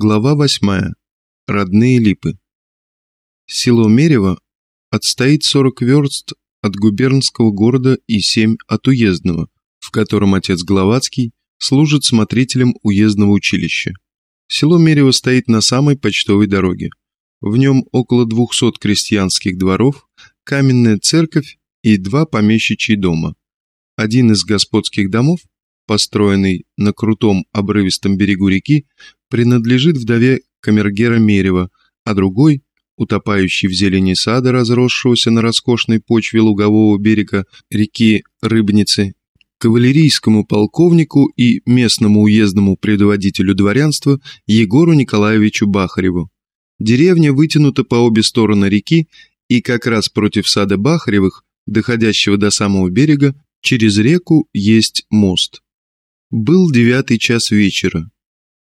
Глава восьмая. Родные липы. Село Мерево отстоит 40 верст от губернского города и 7 от уездного, в котором отец Гловацкий служит смотрителем уездного училища. Село Мерево стоит на самой почтовой дороге. В нем около 200 крестьянских дворов, каменная церковь и два помещичьи дома. Один из господских домов, построенный на крутом обрывистом берегу реки, принадлежит вдове камергера Мерева, а другой, утопающий в зелени сада, разросшегося на роскошной почве лугового берега реки Рыбницы, кавалерийскому полковнику и местному уездному предводителю дворянства Егору Николаевичу Бахареву. Деревня вытянута по обе стороны реки, и как раз против сада Бахаревых, доходящего до самого берега, через реку есть мост. Был девятый час вечера.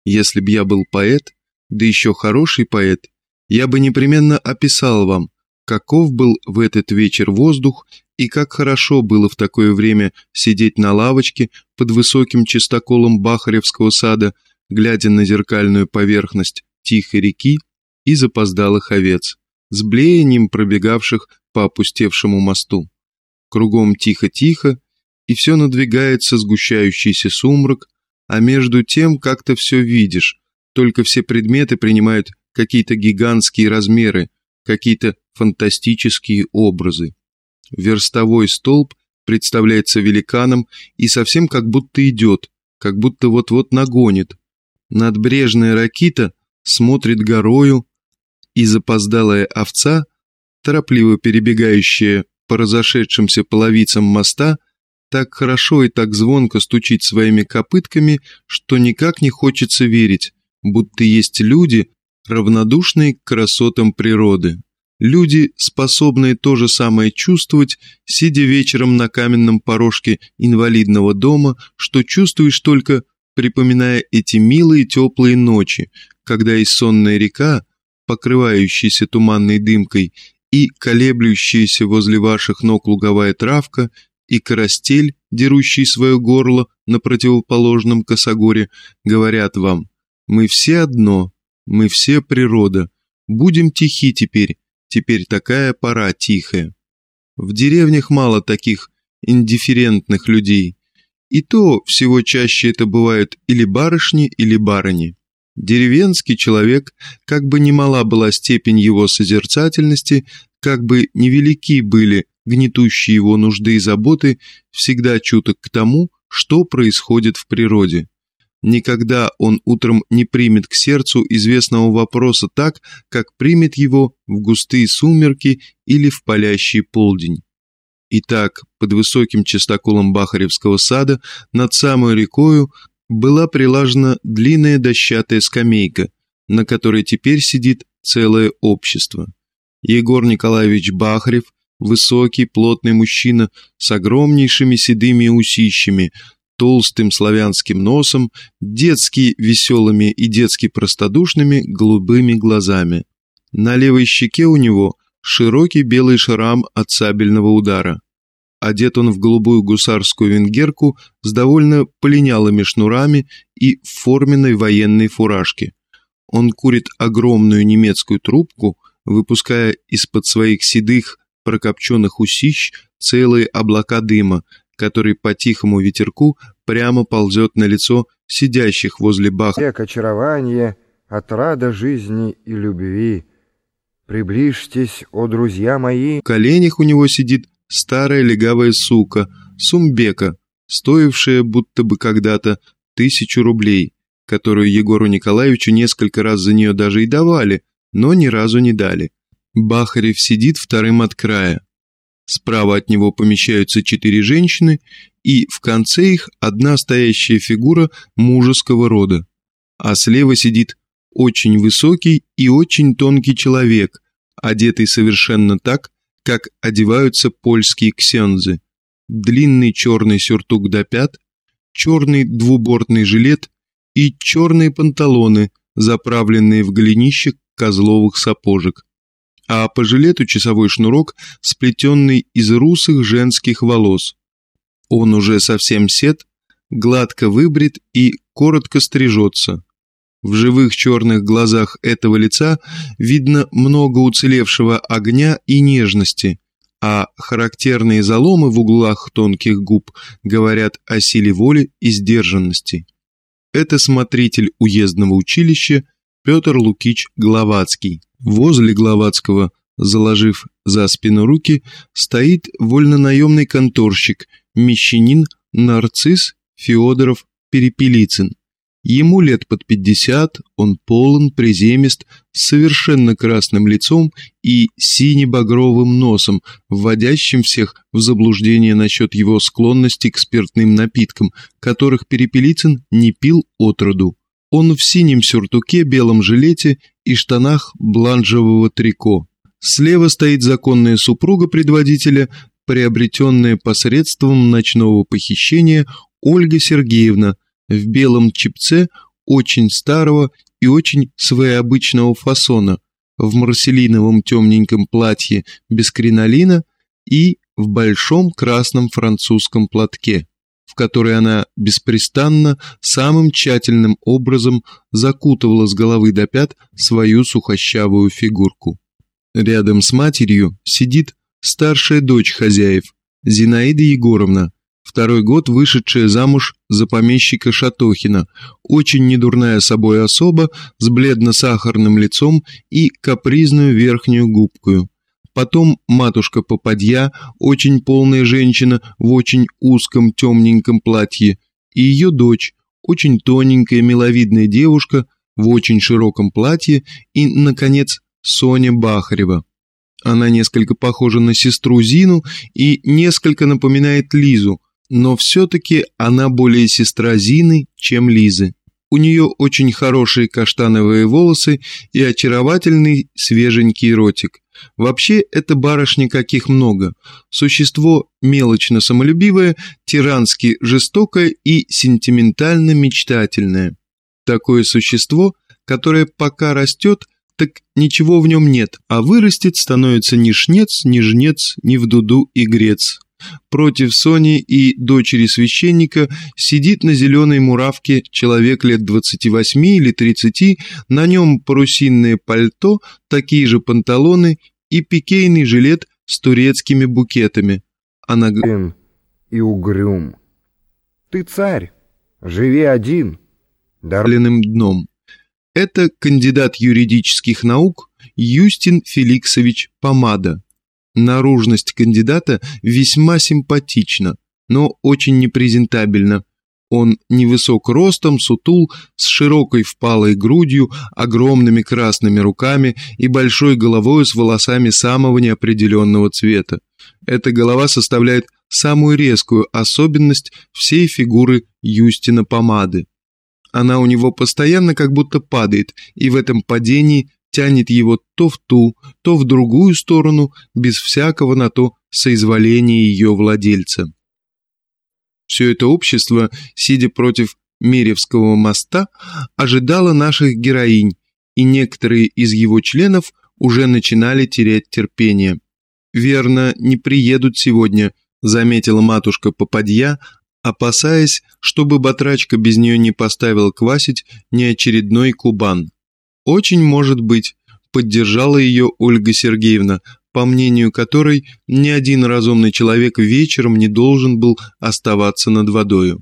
Если б я был поэт, да еще хороший поэт, я бы непременно описал вам, каков был в этот вечер воздух и как хорошо было в такое время сидеть на лавочке под высоким чистоколом Бахаревского сада, глядя на зеркальную поверхность тихой реки и запоздалых овец, с блеянием пробегавших по опустевшему мосту. Кругом тихо-тихо, и все надвигается сгущающийся сумрак, а между тем как-то все видишь, только все предметы принимают какие-то гигантские размеры, какие-то фантастические образы. Верстовой столб представляется великаном и совсем как будто идет, как будто вот-вот нагонит. Надбрежная ракита смотрит горою, и запоздалая овца, торопливо перебегающая по разошедшимся половицам моста, так хорошо и так звонко стучит своими копытками, что никак не хочется верить, будто есть люди, равнодушные к красотам природы. Люди, способные то же самое чувствовать, сидя вечером на каменном порожке инвалидного дома, что чувствуешь только, припоминая эти милые теплые ночи, когда и сонная река, покрывающаяся туманной дымкой, и колеблющаяся возле ваших ног луговая травка, и карастель, дерущий свое горло на противоположном косогоре, говорят вам, мы все одно, мы все природа, будем тихи теперь, теперь такая пора тихая. В деревнях мало таких индифферентных людей, и то всего чаще это бывают или барышни, или барыни. Деревенский человек, как бы ни мала была степень его созерцательности, как бы невелики были гнетущие его нужды и заботы, всегда чуток к тому, что происходит в природе. Никогда он утром не примет к сердцу известного вопроса так, как примет его в густые сумерки или в палящий полдень. Итак, под высоким частоколом Бахаревского сада над самой рекою была прилажена длинная дощатая скамейка, на которой теперь сидит целое общество. Егор Николаевич Бахарев, высокий, плотный мужчина с огромнейшими седыми усищами, толстым славянским носом, детски веселыми и детски простодушными голубыми глазами. На левой щеке у него широкий белый шрам от сабельного удара. Одет он в голубую гусарскую венгерку с довольно полинялыми шнурами и форменной военной фуражке. Он курит огромную немецкую трубку, выпуская из-под своих седых прокопченных усищ целые облака дыма, который по тихому ветерку прямо ползет на лицо сидящих возле баха. Век очарование, отрада жизни и любви. Приближьтесь, о друзья мои. В коленях у него сидит старая легавая сука, Сумбека, стоившая будто бы когда-то тысячу рублей, которую Егору Николаевичу несколько раз за нее даже и давали, но ни разу не дали. Бахарев сидит вторым от края. Справа от него помещаются четыре женщины, и в конце их одна стоящая фигура мужеского рода. А слева сидит очень высокий и очень тонкий человек, одетый совершенно так, как одеваются польские ксензы. Длинный черный сюртук до пят, черный двубортный жилет и черные панталоны, заправленные в голенище козловых сапожек. А по жилету часовой шнурок, сплетенный из русых женских волос. Он уже совсем сед, гладко выбрит и коротко стрижется. В живых черных глазах этого лица видно много уцелевшего огня и нежности, а характерные заломы в углах тонких губ говорят о силе воли и сдержанности. Это смотритель уездного училища Петр Лукич Гловацкий. Возле Гловацкого, заложив за спину руки, стоит вольнонаемный конторщик, мещанин Нарцисс Феодоров Перепелицын. Ему лет под пятьдесят, он полон, приземист, с совершенно красным лицом и сине-багровым носом, вводящим всех в заблуждение насчет его склонности к спиртным напиткам, которых Перепелицын не пил отроду. Он в синем сюртуке, белом жилете и штанах бланжевого трико. Слева стоит законная супруга предводителя, приобретенная посредством ночного похищения Ольга Сергеевна – в белом чипце очень старого и очень своеобычного фасона, в марселиновом темненьком платье без кринолина и в большом красном французском платке, в который она беспрестанно, самым тщательным образом закутывала с головы до пят свою сухощавую фигурку. Рядом с матерью сидит старшая дочь хозяев, Зинаида Егоровна, второй год вышедшая замуж за помещика Шатохина, очень недурная собой особа с бледно-сахарным лицом и капризную верхнюю губкою. Потом матушка Попадья, очень полная женщина в очень узком темненьком платье, и ее дочь, очень тоненькая миловидная девушка в очень широком платье и, наконец, Соня Бахарева. Она несколько похожа на сестру Зину и несколько напоминает Лизу, но все-таки она более сестра Зины, чем Лизы. У нее очень хорошие каштановые волосы и очаровательный свеженький ротик. Вообще, это барышня каких много. Существо мелочно самолюбивое, тирански жестокое и сентиментально мечтательное. Такое существо, которое пока растет, так ничего в нем нет, а вырастет становится ни шнец, ни жнец, ни в дуду и грец. Против Сони и дочери священника сидит на зеленой муравке человек лет 28 или 30, на нем парусинное пальто, такие же панталоны и пикейный жилет с турецкими букетами. Она и угрюм. Ты царь, живи один. Дарленным дном. Это кандидат юридических наук Юстин Феликсович Помада. Наружность кандидата весьма симпатична, но очень непрезентабельна. Он невысок ростом, сутул, с широкой впалой грудью, огромными красными руками и большой головой с волосами самого неопределенного цвета. Эта голова составляет самую резкую особенность всей фигуры Юстина Помады. Она у него постоянно как будто падает, и в этом падении тянет его то в ту, то в другую сторону, без всякого на то соизволения ее владельца. Все это общество, сидя против Меревского моста, ожидало наших героинь, и некоторые из его членов уже начинали терять терпение. «Верно, не приедут сегодня», — заметила матушка Попадья, опасаясь, чтобы батрачка без нее не поставила квасить неочередной кубан. «Очень может быть», – поддержала ее Ольга Сергеевна, по мнению которой ни один разумный человек вечером не должен был оставаться над водою.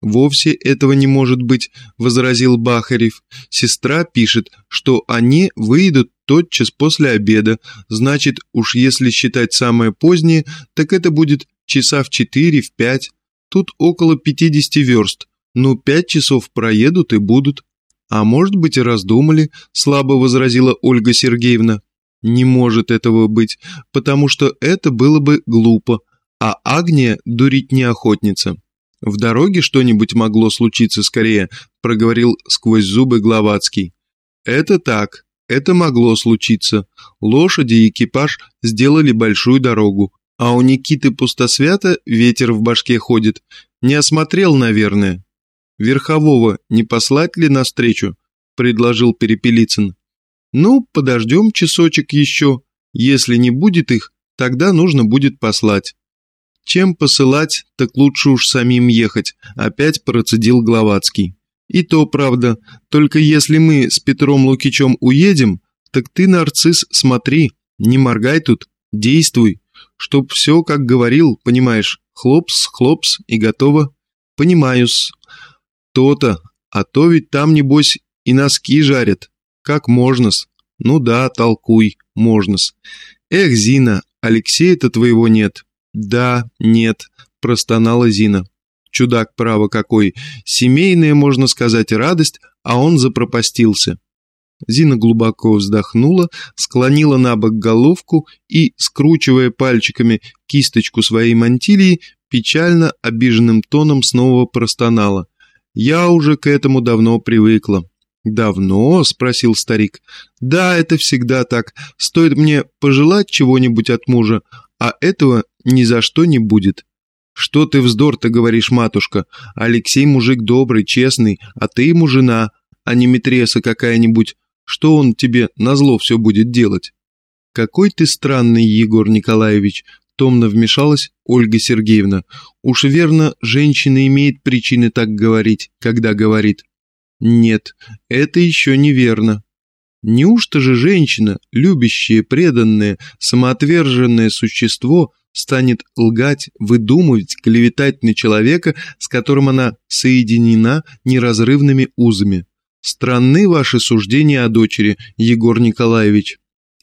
«Вовсе этого не может быть», – возразил Бахарев. «Сестра пишет, что они выйдут тотчас после обеда, значит, уж если считать самое позднее, так это будет часа в четыре, в пять. Тут около пятидесяти верст, ну пять часов проедут и будут». «А может быть, и раздумали», – слабо возразила Ольга Сергеевна. «Не может этого быть, потому что это было бы глупо, а Агния дурить не охотница». «В дороге что-нибудь могло случиться скорее», – проговорил сквозь зубы Гловацкий. «Это так, это могло случиться. Лошади и экипаж сделали большую дорогу, а у Никиты Пустосвята ветер в башке ходит. Не осмотрел, наверное. Верхового не послать ли навстречу?» – предложил Перепелицын. «Ну, подождем часочек еще. Если не будет их, тогда нужно будет послать». «Чем посылать, так лучше уж самим ехать», – опять процедил Гловацкий. И то правда, только если мы с Петром Лукичем уедем, так ты, нарцисс, смотри, не моргай тут, действуй, чтоб все, как говорил, понимаешь, хлопс, хлопс и готово. Понимаю-с. То-то, а то ведь там, небось, и носки жарят. Как можно-с? Ну да, толкуй, можно-с. Эх, Зина, Алексея-то твоего нет. Да, нет, простонала Зина. Чудак, право какой. Семейная, можно сказать, радость, а он запропастился. Зина глубоко вздохнула, склонила на бок головку и, скручивая пальчиками кисточку своей мантилии, печально обиженным тоном снова простонала. «Я уже к этому давно привыкла». «Давно?» – спросил старик. «Да, это всегда так. Стоит мне пожелать чего-нибудь от мужа, а этого ни за что не будет. «Что ты вздор-то говоришь, матушка? Алексей мужик добрый, честный, а ты ему жена, а не метреса какая-нибудь. Что он тебе назло все будет делать?» «Какой ты странный, Егор Николаевич!» Томно вмешалась Ольга Сергеевна. «Уж верно, женщина имеет причины так говорить, когда говорит». «Нет, это еще неверно. Неужто же женщина, любящая, преданное, самоотверженное существо, станет лгать, выдумывать, клеветать на человека, с которым она соединена неразрывными узами. Странны ваши суждения о дочери, Егор Николаевич.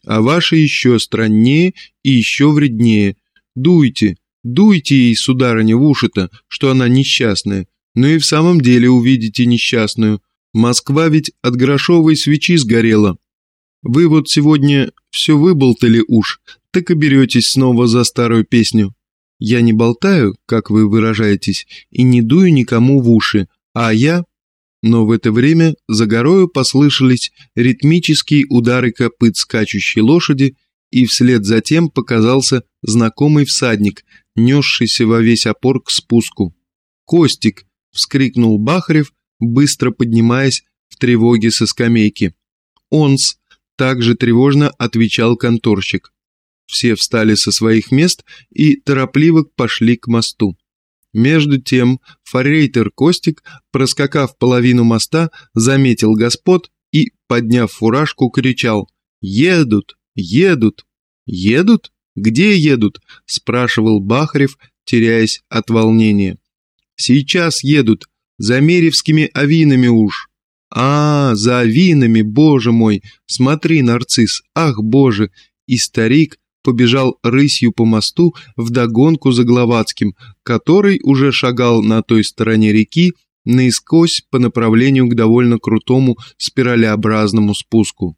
А ваши еще страннее и еще вреднее. Дуйте, дуйте ей, сударыня, в уши-то, что она несчастная. Но и в самом деле увидите несчастную. Москва ведь от грошовой свечи сгорела. Вы вот сегодня все выболтали уж, так и беретесь снова за старую песню. Я не болтаю, как вы выражаетесь, и не дую никому в уши, а я... Но в это время за горою послышались ритмические удары копыт скачущей лошади, и вслед за тем показался знакомый всадник, несшийся во весь опор к спуску. «Костик!» — вскрикнул Бахарев, быстро поднимаясь в тревоге со скамейки. «Он-с!» — также тревожно отвечал конторщик. Все встали со своих мест и торопливо пошли к мосту. Между тем форейтер Костик, проскакав половину моста, заметил господ и, подняв фуражку, кричал «Едут! Едут! Едут? Где едут?» – спрашивал Бахарев, теряясь от волнения. «Сейчас едут, за Меревскими авинами уж». «А, за авинами, боже мой! Смотри, нарцисс, ах, боже!» И старик, побежал рысью по мосту вдогонку за Гловацким, который уже шагал на той стороне реки, наискось по направлению к довольно крутому спиралеобразному спуску.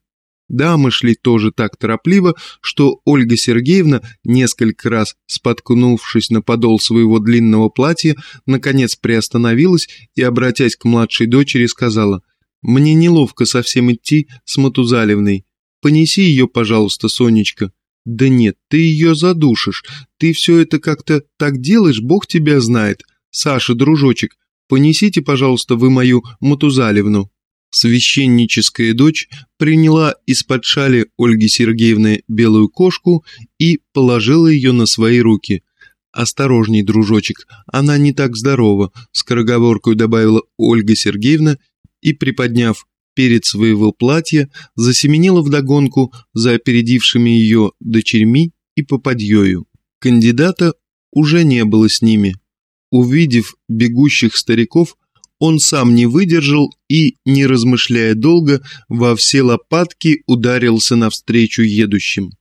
Дамы шли тоже так торопливо, что Ольга Сергеевна, несколько раз споткнувшись на подол своего длинного платья, наконец приостановилась и, обратясь к младшей дочери, сказала «Мне неловко совсем идти с Матузалевной. Понеси ее, пожалуйста, Сонечка». «Да нет, ты ее задушишь. Ты все это как-то так делаешь, бог тебя знает. Саша, дружочек, понесите, пожалуйста, вы мою Матузалевну». Священническая дочь приняла из-под шали Ольги Сергеевны белую кошку и положила ее на свои руки. «Осторожней, дружочек, она не так здорова», — скороговоркой добавила Ольга Сергеевна и, приподняв перед своего платья, засеменила вдогонку за опередившими ее дочерьми и попадьею. Кандидата уже не было с ними. Увидев бегущих стариков, он сам не выдержал и, не размышляя долго, во все лопатки ударился навстречу едущим.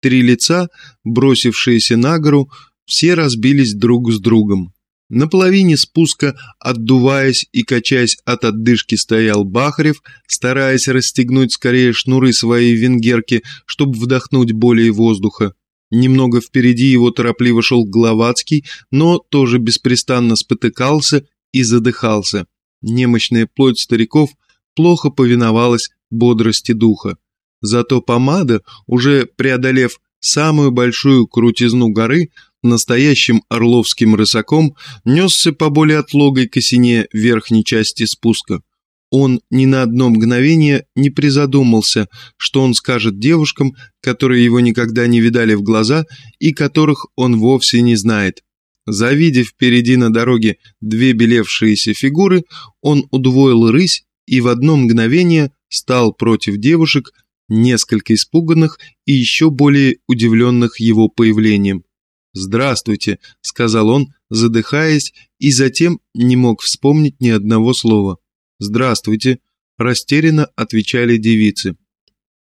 Три лица, бросившиеся на гору, все разбились друг с другом. На половине спуска, отдуваясь и качаясь от отдышки, стоял Бахарев, стараясь расстегнуть скорее шнуры своей венгерки, чтобы вдохнуть более воздуха. Немного впереди его торопливо шел Гловацкий, но тоже беспрестанно спотыкался и задыхался. Немощная плоть стариков плохо повиновалась бодрости духа. Зато помада, уже преодолев самую большую крутизну горы, настоящим орловским рысаком несся по более отлогой косине верхней части спуска. Он ни на одно мгновение не призадумался, что он скажет девушкам, которые его никогда не видали в глаза и которых он вовсе не знает. Завидев впереди на дороге две белевшиеся фигуры, он удвоил рысь и в одно мгновение стал против девушек, несколько испуганных и еще более удивленных его появлением. «Здравствуйте», — сказал он, задыхаясь, и затем не мог вспомнить ни одного слова. «Здравствуйте», — растерянно отвечали девицы.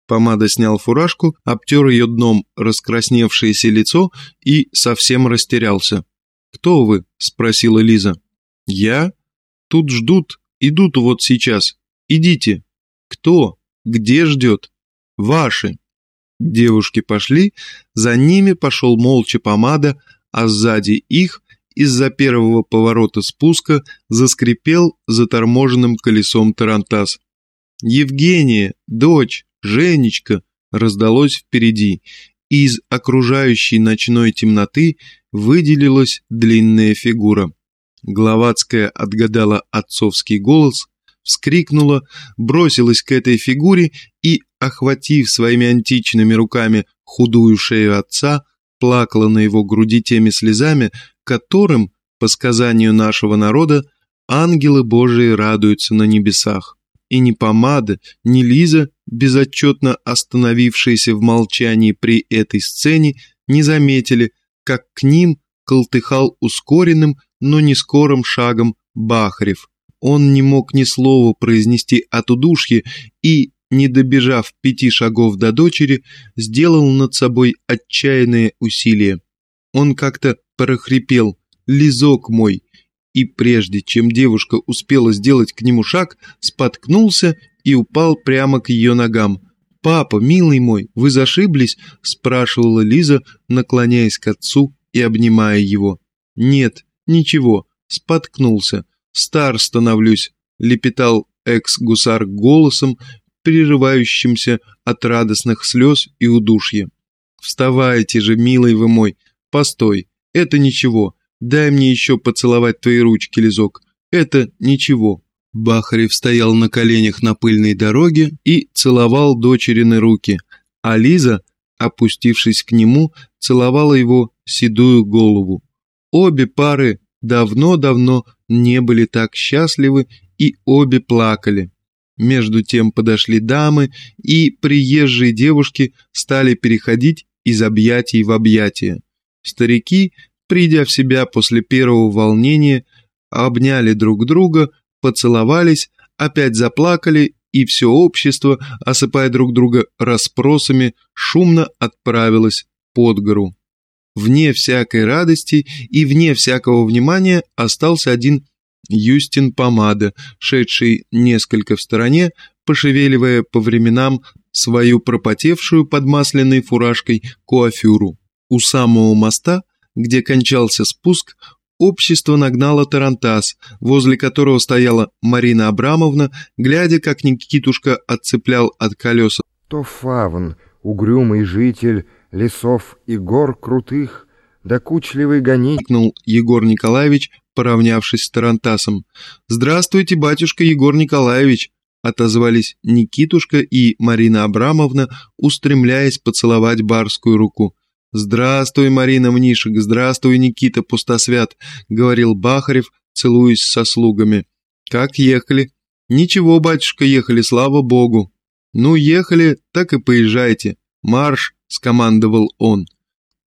Помада снял фуражку, обтер ее дном раскрасневшееся лицо и совсем растерялся. «Кто вы?» – спросила Лиза. «Я? Тут ждут, идут вот сейчас. Идите». «Кто? Где ждет?» «Ваши». Девушки пошли, за ними пошел молча помада, а сзади их, из-за первого поворота спуска, заскрипел заторможенным колесом тарантас. «Евгения, дочь, Женечка!» раздалось впереди, из окружающей ночной темноты выделилась длинная фигура. Гловацкая отгадала отцовский голос, вскрикнула, бросилась к этой фигуре и, охватив своими античными руками худую шею отца, плакала на его груди теми слезами, которым, по сказанию нашего народа, ангелы Божии радуются на небесах. И ни помада, ни Лиза, безотчетно остановившиеся в молчании при этой сцене, не заметили, как к ним колтыхал ускоренным, но не скорым шагом Бахарев. Он не мог ни слова произнести от удушья и, не добежав пяти шагов до дочери, сделал над собой отчаянное усилие. Он как-то прохрипел «Лизок мой!» И прежде чем девушка успела сделать к нему шаг, споткнулся и упал прямо к ее ногам. «Папа, милый мой, вы зашиблись?» – спрашивала Лиза, наклоняясь к отцу и обнимая его. «Нет, ничего, споткнулся. Стар становлюсь», — лепетал экс-гусар голосом, прерывающимся от радостных слез и удушья. «Вставайте же, милый вы мой! Постой, это ничего. Дай мне еще поцеловать твои ручки, Лизок. Это ничего». Бахарев стоял на коленях на пыльной дороге и целовал дочерины руки, а Лиза, опустившись к нему, целовала его седую голову. Обе пары давно-давно не были так счастливы и обе плакали. Между тем подошли дамы, и приезжие девушки стали переходить из объятий в объятия. Старики, придя в себя после первого волнения, обняли друг друга, поцеловались, опять заплакали, и все общество, осыпая друг друга расспросами, шумно отправилось под гору. Вне всякой радости и вне всякого внимания остался один Юстин Помада, шедший несколько в стороне, пошевеливая по временам свою пропотевшую под масляной фуражкой куафюру. У самого моста, где кончался спуск, общество нагнало Тарантас, возле которого стояла Марина Абрамовна, глядя, как Никитушка отцеплял от колеса. То фавн, угрюмый житель, лесов и гор крутых, докучливый гонитель, Егор Николаевич, поравнявшись с Тарантасом. «Здравствуйте, батюшка Егор Николаевич!» отозвались Никитушка и Марина Абрамовна, устремляясь поцеловать барскую руку. «Здравствуй, Марина Мнишек, здравствуй, Никита Пустосвят», — говорил Бахарев, целуясь со слугами. «Как ехали?» «Ничего, батюшка, ехали, слава богу». «Ну, ехали, так и поезжайте. Марш!» — скомандовал он.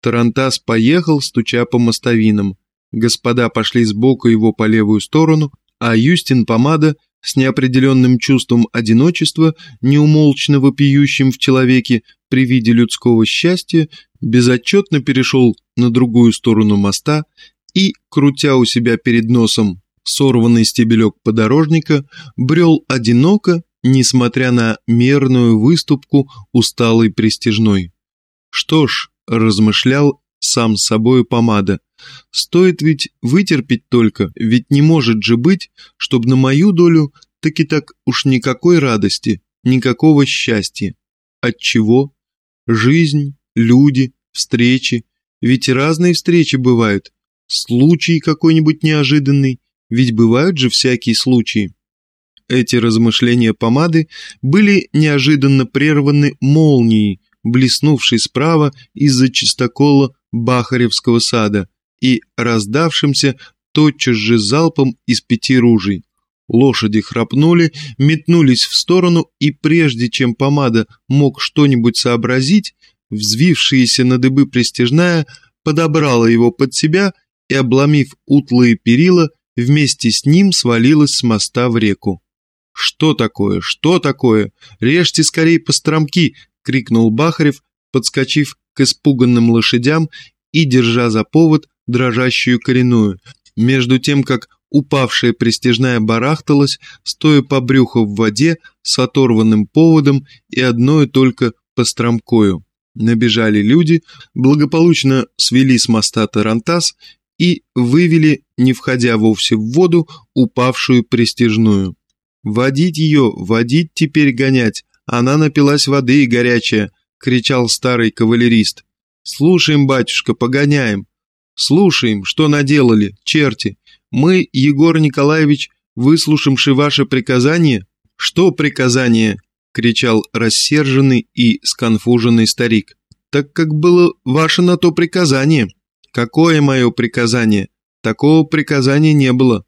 Тарантас поехал, стуча по мостовинам. Господа пошли сбоку его по левую сторону, а Юстин Помада с неопределенным чувством одиночества, неумолчно вопиющим в человеке при виде людского счастья, безотчетно перешел на другую сторону моста и, крутя у себя перед носом сорванный стебелек подорожника, брел одиноко, несмотря на мерную выступку усталой пристежной. Что ж, размышлял сам с собою помада, стоит ведь вытерпеть только, ведь не может же быть, чтобы на мою долю таки так уж никакой радости, никакого счастья. Отчего? Жизнь, люди, встречи, ведь разные встречи бывают, случай какой-нибудь неожиданный, ведь бывают же всякие случаи. Эти размышления помады были неожиданно прерваны молнией, блеснувшей справа из-за чистокола Бахаревского сада, и раздавшимся тотчас же залпом из пяти ружей. Лошади храпнули, метнулись в сторону, и прежде чем помада мог что-нибудь сообразить, взвившаяся на дыбы пристежная подобрала его под себя и, обломив утлые перила, вместе с ним свалилась с моста в реку. «Что такое? Что такое? Режьте скорей по стромки!» — крикнул Бахарев, подскочив к испуганным лошадям и держа за повод дрожащую коренную, между тем, как упавшая престижная барахталась, стоя по брюху в воде с оторванным поводом и одной только постромкою. Набежали люди, благополучно свели с моста Тарантас и вывели, не входя вовсе в воду, упавшую престижную. «Водить ее, водить теперь гонять, она напилась воды и горячая», — кричал старый кавалерист. «Слушаем, батюшка, погоняем. Слушаем, что наделали, черти. Мы, Егор Николаевич, выслушавши ваше приказание...» «Что приказание?» — кричал рассерженный и сконфуженный старик. «Так как было ваше на то приказание». «Какое мое приказание?» «Такого приказания не было.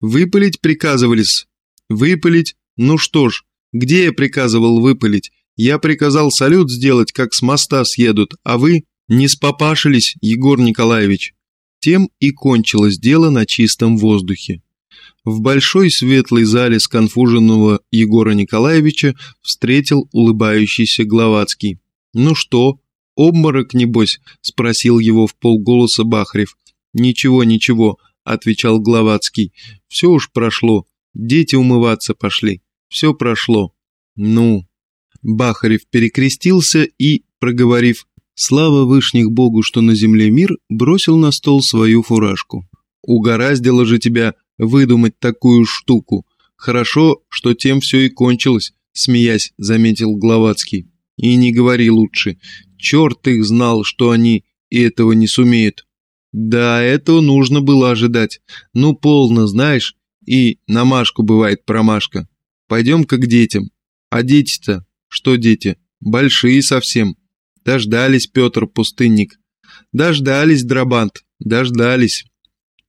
Выпалить приказывались». «Выпалить? Ну что ж, где я приказывал выпалить? Я приказал салют сделать, как с моста съедут, а вы не спопашились, Егор Николаевич». Тем и кончилось дело на чистом воздухе. В большой светлой зале сконфуженного Егора Николаевича встретил улыбающийся Гловацкий. «Ну что, обморок, небось?» – спросил его в полголоса Бахарев. «Ничего, ничего», – отвечал Гловацкий. «Все уж прошло. Дети умываться пошли. Все прошло». «Ну?» Бахарев перекрестился и, проговорив «Слава вышних Богу, что на земле мир», бросил на стол свою фуражку. «Угораздило же тебя выдумать такую штуку. Хорошо, что тем все и кончилось, смеясь, заметил Гловацкий. И не говори лучше. Черт их знал, что они и этого не сумеют. Да, этого нужно было ожидать. Ну, полно, знаешь, и на Машку бывает промашка. Пойдем-ка к детям. А дети-то? Что дети? Большие совсем. Дождались, Петр Пустынник. Дождались, Драбант, дождались.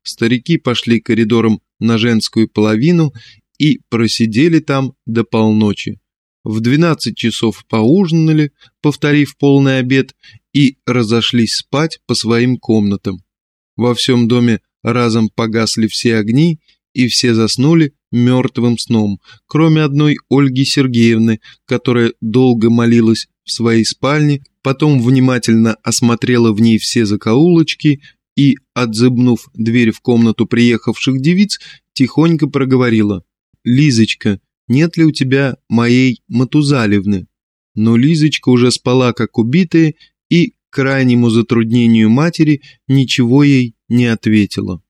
Старики пошли коридором на женскую половину и просидели там до полночи. В двенадцать часов поужинали, повторив полный обед, и разошлись спать по своим комнатам. Во всем доме разом погасли все огни, и все заснули мертвым сном, кроме одной Ольги Сергеевны, которая долго молилась в своей спальне, потом внимательно осмотрела в ней все закоулочки и, отзыбнув дверь в комнату приехавших девиц, тихонько проговорила. «Лизочка, нет ли у тебя моей Матузалевны?» Но Лизочка уже спала как убитая и, к крайнему затруднению матери, ничего ей не ответила.